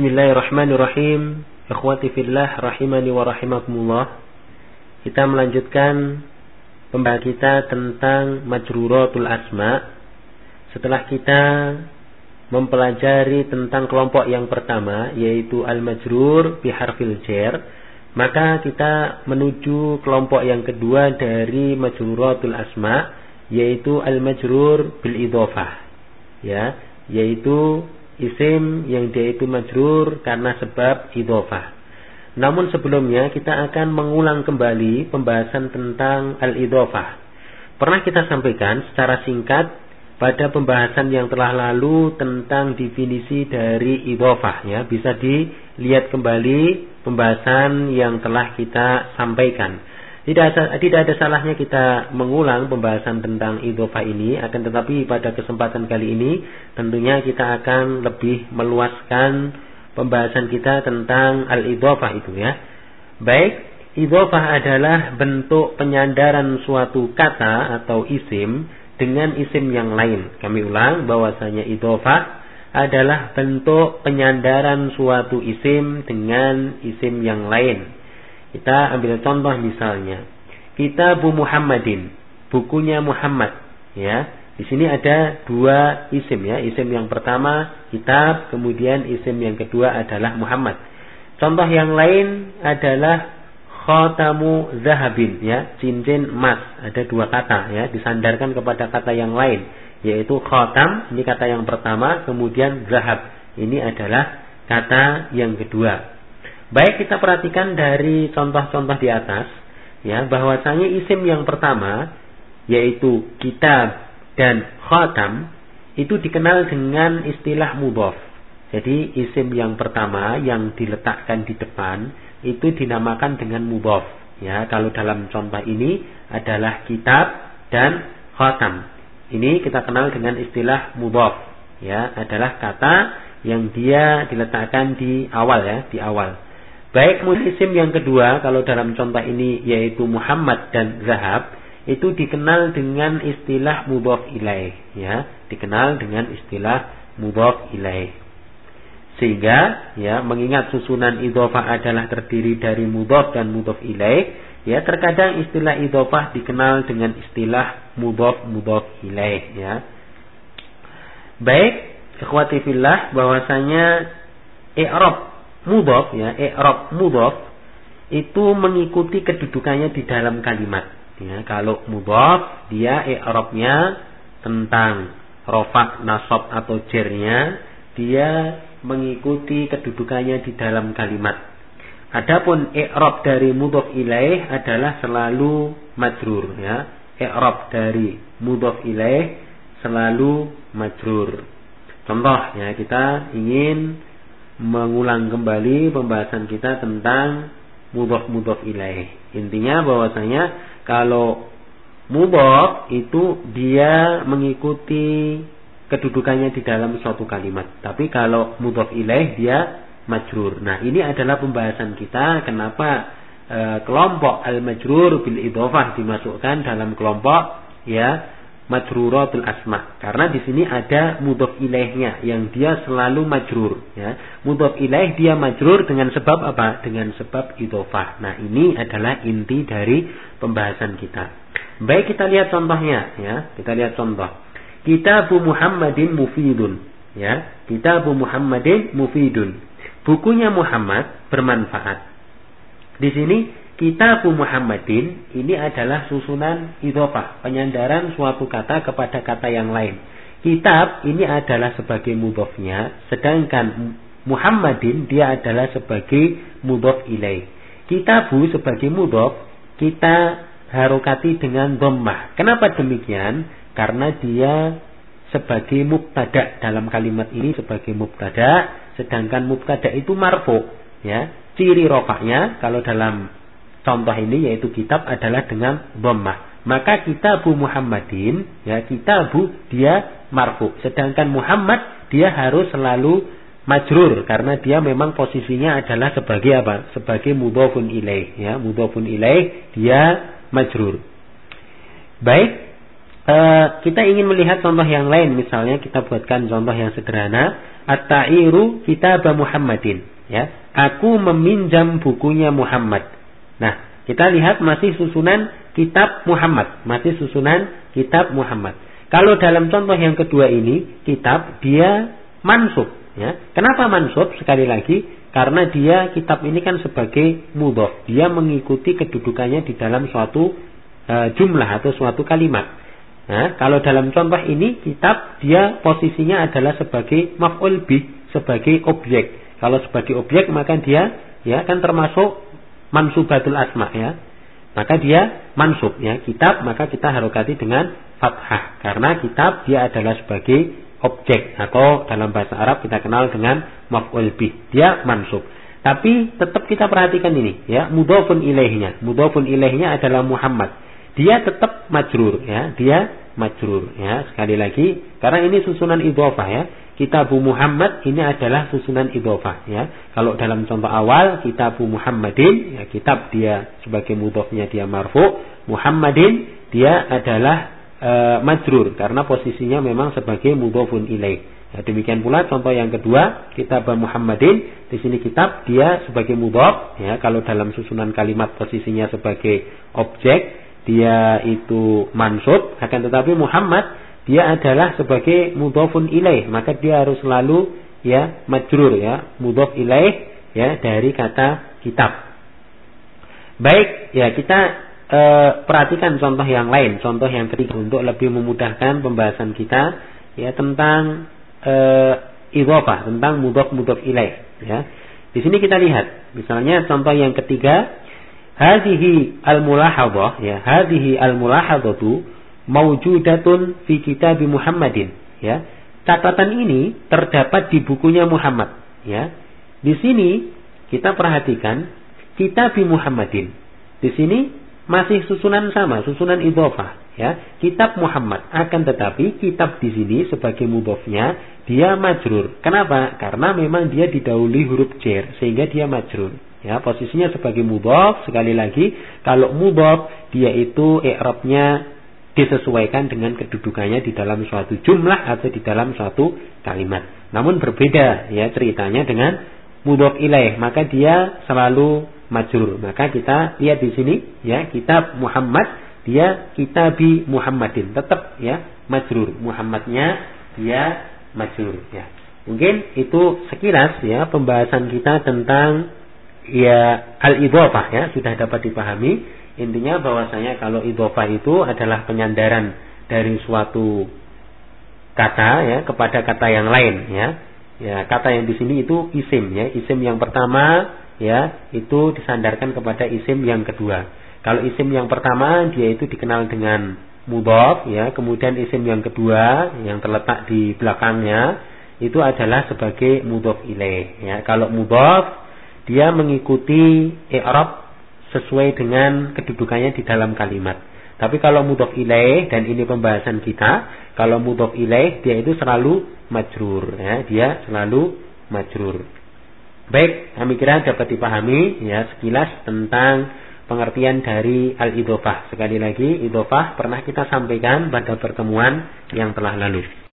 Bismillahirrahmanirrahim. Ikhwati fillah rahimani wa rahimakumullah. Kita melanjutkan pembahasan kita tentang majruratul asma. Setelah kita mempelajari tentang kelompok yang pertama yaitu al-majrur biharfil jar, maka kita menuju kelompok yang kedua dari majruratul asma yaitu al-majrur bil idhofah. Ya, yaitu isim yang dia itu majrur karena sebab idhofah. Namun sebelumnya kita akan mengulang kembali pembahasan tentang al-idhofah. Pernah kita sampaikan secara singkat pada pembahasan yang telah lalu tentang definisi dari idhofah ya bisa dilihat kembali pembahasan yang telah kita sampaikan tidak ada, tidak ada salahnya kita mengulang pembahasan tentang idhofah ini akan tetapi pada kesempatan kali ini tentunya kita akan lebih meluaskan pembahasan kita tentang al-idhofah itu ya baik idhofah adalah bentuk penyandaran suatu kata atau isim dengan isim yang lain. Kami ulang bahwasanya idhofah adalah bentuk penyandaran suatu isim dengan isim yang lain. Kita ambil contoh misalnya, Kitabu Muhammadin, bukunya Muhammad, ya. Di sini ada dua isim ya. Isim yang pertama kitab, kemudian isim yang kedua adalah Muhammad. Contoh yang lain adalah khotamu zahabin ya cincin emas ada dua kata ya disandarkan kepada kata yang lain yaitu khotam ini kata yang pertama kemudian zahab ini adalah kata yang kedua baik kita perhatikan dari contoh-contoh di atas ya bahwasanya isim yang pertama yaitu kitab dan khotam itu dikenal dengan istilah mudhof jadi isim yang pertama yang diletakkan di depan itu dinamakan dengan mudhof. Ya, kalau dalam contoh ini adalah kitab dan khatam. Ini kita kenal dengan istilah mudhof. Ya, adalah kata yang dia diletakkan di awal ya, di awal. Baik isim yang kedua kalau dalam contoh ini yaitu Muhammad dan Zahab itu dikenal dengan istilah mudhof ilaih ya, dikenal dengan istilah mudhof ilaih. Sehingga ya mengingat susunan idhofah adalah terdiri dari mudhof dan mudhof ilaih, ya terkadang istilah idhofah dikenal dengan istilah mudhof mudhof ilaih ya. Baik, ikhwati fillah bahwasanya i'rab mudhof ya, i'rab mudhof itu mengikuti kedudukannya di dalam kalimat. Ya, kalau mudhof dia i'rabnya tentang rofak, nasab atau jernya dia mengikuti kedudukannya di dalam kalimat. Adapun i'rab dari mudhof ilaih adalah selalu majrur ya. I'rab dari mudhof ilaih selalu majrur. Contoh ya kita ingin mengulang kembali pembahasan kita tentang mudhof mudhof ilaih. Intinya bahwasanya kalau mudhof itu dia mengikuti kedudukannya di dalam suatu kalimat. Tapi kalau mudhof ilaih dia majrur. Nah, ini adalah pembahasan kita kenapa e, kelompok al-majrur bil idhofah dimasukkan dalam kelompok ya majruratul asma. Karena di sini ada mudhof ilaihnya yang dia selalu majrur ya. Mudhof ilaih dia majrur dengan sebab apa? Dengan sebab idhofah. Nah, ini adalah inti dari pembahasan kita. Baik kita lihat contohnya ya. Kita lihat contoh. Kitabu Muhammadin mufidun. Ya, Kitabu Muhammadin mufidun. Bukunya Muhammad bermanfaat. Di sini Kitabu Muhammadin ini adalah susunan idhofah, penyandaran suatu kata kepada kata yang lain. Kitab ini adalah sebagai mudhofnya, sedangkan Muhammadin dia adalah sebagai mudhof ilaih. Kitabu sebagai mudhof kita harokati dengan dhammah. Kenapa demikian? karena dia sebagai mubtada dalam kalimat ini sebagai mubtada sedangkan mubtada itu marfu ya ciri rofaknya kalau dalam contoh ini yaitu kitab adalah dengan dhammah. Maka kitabu Muhammadin ya kitabu dia marfu. Sedangkan Muhammad dia harus selalu majrur. Karena dia memang posisinya adalah sebagai apa? Sebagai mudhofun ilaih ya. Mudhofun ilaih dia majrur. Baik. Uh, kita ingin melihat contoh yang lain, misalnya kita buatkan contoh yang sederhana, At-ta'iru kitab Muhammadin. Ya, aku meminjam bukunya Muhammad. Nah, kita lihat masih susunan kitab Muhammad, masih susunan kitab Muhammad. Kalau dalam contoh yang kedua ini, kitab dia mansub. Ya. Kenapa mansub? Sekali lagi, karena dia kitab ini kan sebagai mudhof. Dia mengikuti kedudukannya di dalam suatu e, jumlah atau suatu kalimat. Nah, kalau dalam contoh ini kitab dia posisinya adalah sebagai maf'ul bih, sebagai objek. Kalau sebagai objek maka dia ya kan termasuk mansubatul asma ya. Maka dia mansub ya. Kitab maka kita harokati dengan fathah karena kitab dia adalah sebagai objek atau dalam bahasa Arab kita kenal dengan maf'ul bih. Dia mansub. Tapi tetap kita perhatikan ini ya, mudhofun ilaihnya. Mudhofun ilaihnya adalah Muhammad. Dia tetap majrur ya, dia majrur ya sekali lagi karena ini susunan idhofah ya kitabu Muhammad ini adalah susunan idhofah ya. Kalau dalam contoh awal kitabu Muhammadin ya kitab dia sebagai mudhofnya dia marfu Muhammadin dia adalah e, majrur karena posisinya memang sebagai mudhofun ilaih. Ya, demikian pula contoh yang kedua kitab Muhammadin di sini kitab dia sebagai mudhof ya. Kalau dalam susunan kalimat posisinya sebagai objek dia itu mansub. Akan tetapi Muhammad dia adalah sebagai mudhofun ilaih. Maka dia harus selalu ya majrur ya mudhof ilaih ya dari kata kitab. Baik ya kita e, perhatikan contoh yang lain. Contoh yang ketiga untuk lebih memudahkan pembahasan kita ya tentang e, idhofah tentang mudhof mudhof ilaih ya. Di sini kita lihat misalnya contoh yang ketiga Hadhihi al-mulahadhah ya, hadhihi al-mulahadhatu maujudatun fi kitab Muhammadin ya. Catatan ini terdapat di bukunya Muhammad ya. Di sini kita perhatikan kitab Muhammadin. Di sini masih susunan sama, susunan idhofah ya. Kitab Muhammad akan tetapi kitab di sini sebagai mudhofnya dia majrur. Kenapa? Karena memang dia didahului huruf jar sehingga dia majrur. Ya, posisinya sebagai mudhaf sekali lagi kalau mudhaf dia itu i'rabnya disesuaikan dengan kedudukannya di dalam suatu jumlah atau di dalam suatu kalimat. Namun berbeda ya ceritanya dengan mudhaf ilaih, maka dia selalu majrur. Maka kita lihat di sini ya kitab Muhammad dia kitabi Muhammadin tetap ya majrur. Muhammadnya dia majrur ya. Mungkin itu sekilas ya pembahasan kita tentang ya al idhofah ya sudah dapat dipahami intinya bahwasanya kalau idhofah itu adalah penyandaran dari suatu kata ya kepada kata yang lain ya. Ya kata yang di sini itu isim ya. Isim yang pertama ya itu disandarkan kepada isim yang kedua. Kalau isim yang pertama dia itu dikenal dengan mudhof ya. Kemudian isim yang kedua yang terletak di belakangnya itu adalah sebagai mudhof ilaih ya. Kalau mudhof dia mengikuti i'rab sesuai dengan kedudukannya di dalam kalimat. Tapi kalau mudhof ilaih dan ini pembahasan kita, kalau mudhof ilaih dia itu selalu majrur ya, dia selalu majrur. Baik, kami kira dapat dipahami ya sekilas tentang pengertian dari al-idhofah. Sekali lagi, idhofah pernah kita sampaikan pada pertemuan yang telah lalu.